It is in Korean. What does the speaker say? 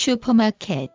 슈퍼마켓.